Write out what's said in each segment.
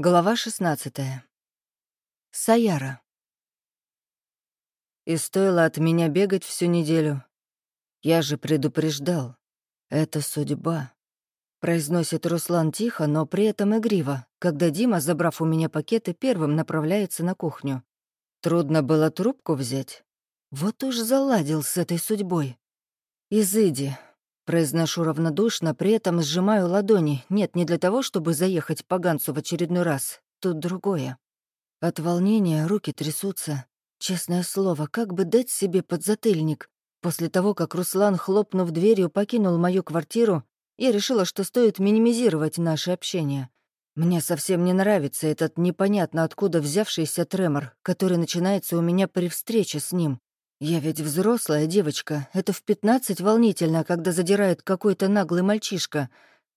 Глава 16. Саяра. И стоило от меня бегать всю неделю. Я же предупреждал. Это судьба. Произносит Руслан тихо, но при этом игриво, когда Дима, забрав у меня пакеты, первым направляется на кухню. Трудно было трубку взять. Вот уж заладил с этой судьбой. «Изыди», Произношу равнодушно, при этом сжимаю ладони. Нет, не для того, чтобы заехать по Гансу в очередной раз. Тут другое. От волнения руки трясутся. Честное слово, как бы дать себе подзатыльник? После того, как Руслан, хлопнув дверью, покинул мою квартиру, я решила, что стоит минимизировать наше общение. Мне совсем не нравится этот непонятно откуда взявшийся тремор, который начинается у меня при встрече с ним. Я ведь взрослая девочка. Это в пятнадцать волнительно, когда задирает какой-то наглый мальчишка.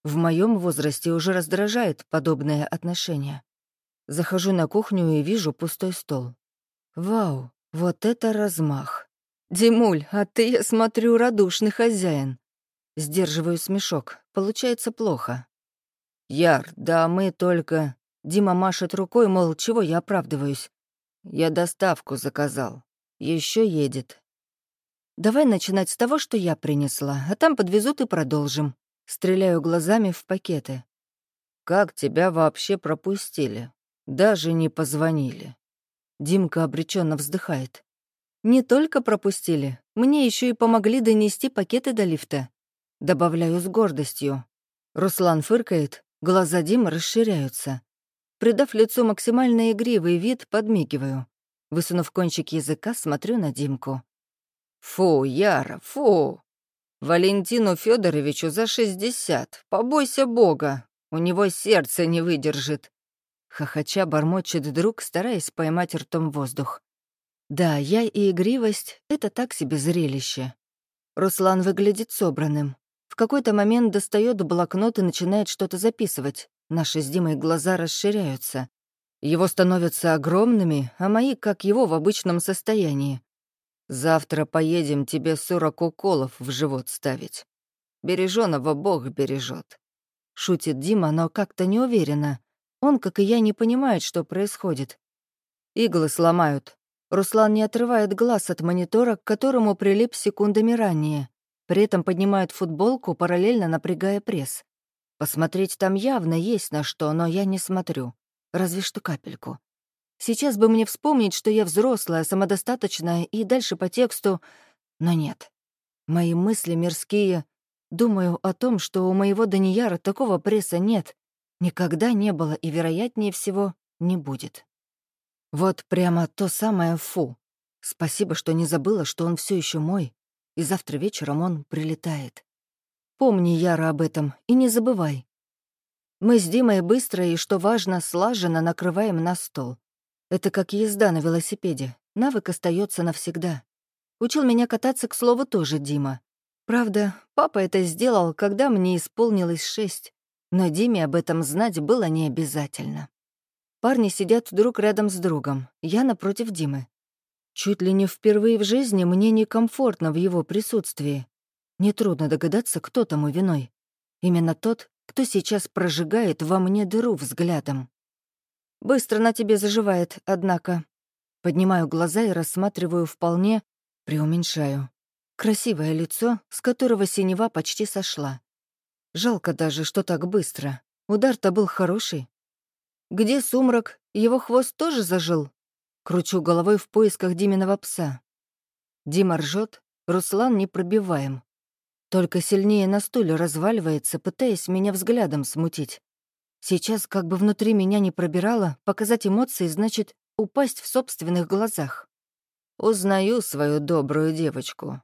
В моем возрасте уже раздражает подобное отношение. Захожу на кухню и вижу пустой стол. Вау, вот это размах. «Димуль, а ты, я смотрю, радушный хозяин». Сдерживаю смешок. Получается плохо. «Яр, да мы только...» Дима машет рукой, мол, чего я оправдываюсь. «Я доставку заказал. Еще едет. Давай начинать с того, что я принесла, а там подвезут и продолжим. Стреляю глазами в пакеты. Как тебя вообще пропустили? Даже не позвонили. Димка обреченно вздыхает. Не только пропустили, мне еще и помогли донести пакеты до лифта. Добавляю с гордостью. Руслан фыркает, глаза Димы расширяются. Придав лицу максимально игривый вид, подмигиваю. Высунув кончик языка, смотрю на Димку. «Фу, Яра, фу! Валентину Федоровичу за шестьдесят. Побойся Бога, у него сердце не выдержит». Хохоча бормочет друг, стараясь поймать ртом воздух. Да, я и игривость — это так себе зрелище. Руслан выглядит собранным. В какой-то момент достает блокнот и начинает что-то записывать. Наши с Димой глаза расширяются. Его становятся огромными, а мои, как его, в обычном состоянии. Завтра поедем тебе сорок уколов в живот ставить. Береженого Бог бережет. Шутит Дима, но как-то не уверенно. Он, как и я, не понимает, что происходит. Иглы сломают. Руслан не отрывает глаз от монитора, к которому прилип секундами ранее. При этом поднимает футболку, параллельно напрягая пресс. Посмотреть там явно есть на что, но я не смотрю разве что капельку. Сейчас бы мне вспомнить, что я взрослая, самодостаточная и дальше по тексту, но нет. Мои мысли мирские. Думаю о том, что у моего Данияра такого пресса нет, никогда не было и, вероятнее всего, не будет. Вот прямо то самое фу. Спасибо, что не забыла, что он все еще мой, и завтра вечером он прилетает. Помни, Яра, об этом, и не забывай. Мы с Димой быстро и, что важно, слаженно накрываем на стол. Это как езда на велосипеде. Навык остается навсегда. Учил меня кататься, к слову, тоже Дима. Правда, папа это сделал, когда мне исполнилось шесть. Но Диме об этом знать было не обязательно. Парни сидят друг рядом с другом, я напротив Димы. Чуть ли не впервые в жизни мне некомфортно в его присутствии. Нетрудно догадаться, кто тому виной. Именно тот, кто сейчас прожигает во мне дыру взглядом. Быстро на тебе заживает, однако. Поднимаю глаза и рассматриваю вполне, преуменьшаю. Красивое лицо, с которого синева почти сошла. Жалко даже, что так быстро. Удар-то был хороший. Где сумрак? Его хвост тоже зажил? Кручу головой в поисках Диминого пса. Дима ржет, Руслан непробиваем. Только сильнее на стуле разваливается, пытаясь меня взглядом смутить. Сейчас как бы внутри меня не пробирало, показать эмоции значит упасть в собственных глазах. Узнаю свою добрую девочку.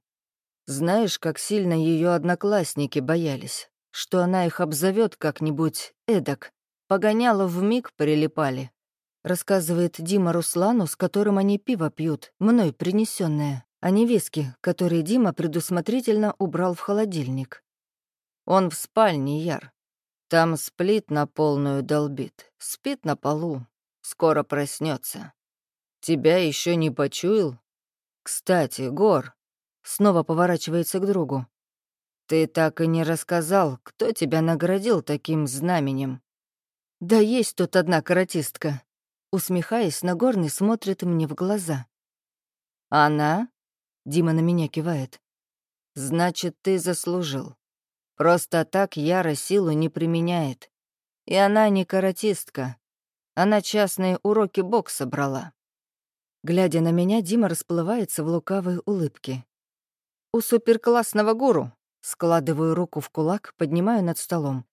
Знаешь, как сильно ее одноклассники боялись, что она их обзовет как-нибудь эдак. Погоняла в миг прилипали. Рассказывает Дима Руслану, с которым они пиво пьют, мной принесенное а не виски, которые Дима предусмотрительно убрал в холодильник. Он в спальне, Яр. Там сплит на полную долбит, спит на полу, скоро проснется. Тебя еще не почуял? Кстати, Гор, снова поворачивается к другу. Ты так и не рассказал, кто тебя наградил таким знаменем. Да есть тут одна каратистка. Усмехаясь, Нагорный смотрит мне в глаза. «Она?» — Дима на меня кивает. «Значит, ты заслужил. Просто так Яра силу не применяет. И она не каратистка. Она частные уроки бокса брала». Глядя на меня, Дима расплывается в лукавой улыбке. «У суперклассного гуру!» Складываю руку в кулак, поднимаю над столом.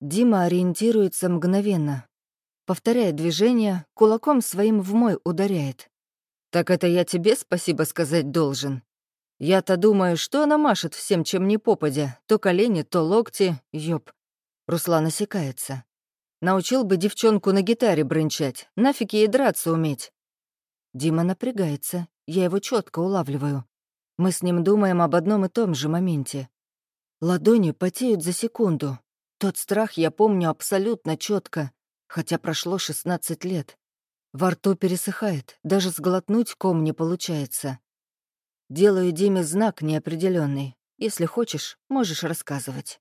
Дима ориентируется мгновенно. Повторяет движение, кулаком своим в мой ударяет. «Так это я тебе спасибо сказать должен. Я-то думаю, что она машет всем, чем не попадя. То колени, то локти, ёб». Руслан осекается. Научил бы девчонку на гитаре бренчать, нафиг ей драться уметь. Дима напрягается, я его четко улавливаю. Мы с ним думаем об одном и том же моменте. Ладони потеют за секунду, тот страх я помню абсолютно четко, хотя прошло 16 лет. Во рту пересыхает, даже сглотнуть ком не получается. Делаю Диме знак неопределенный. Если хочешь, можешь рассказывать.